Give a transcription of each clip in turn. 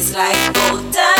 It's like gold dust.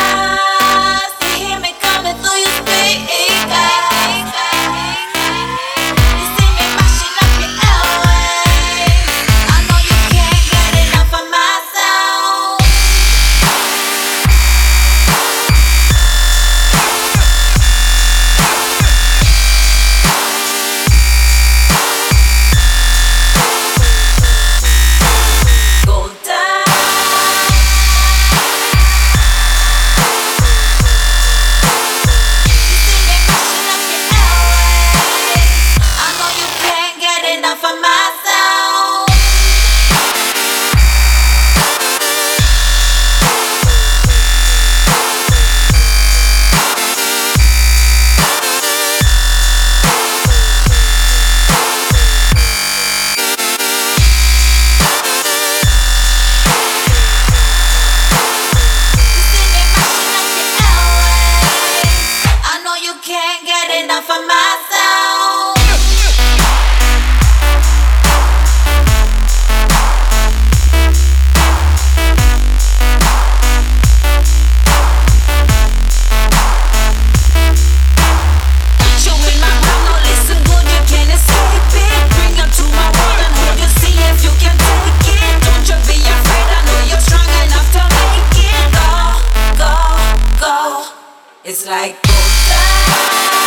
Dust.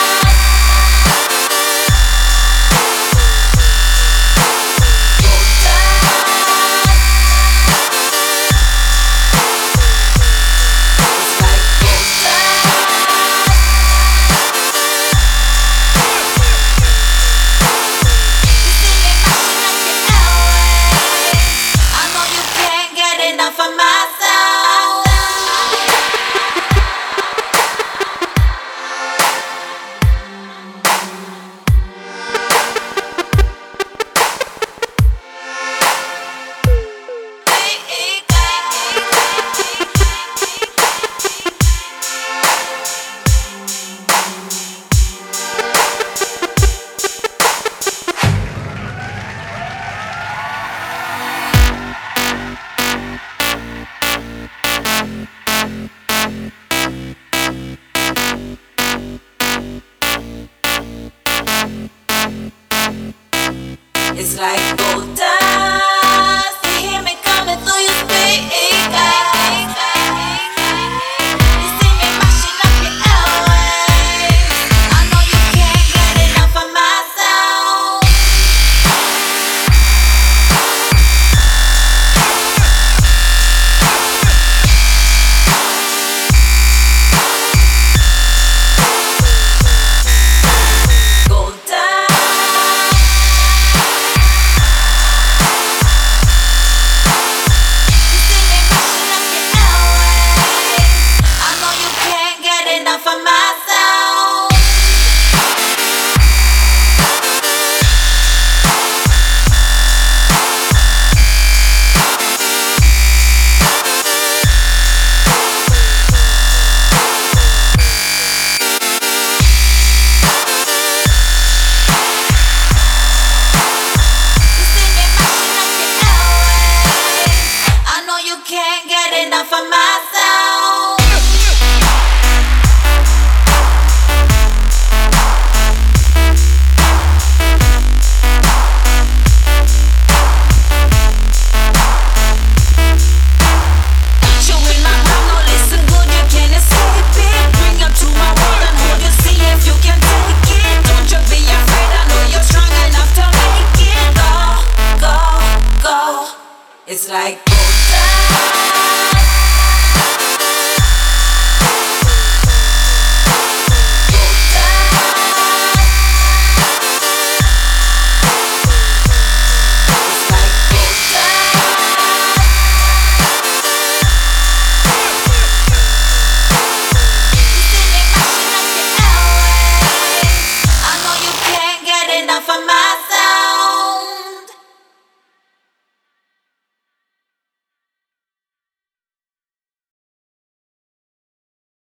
Like gold dust. Like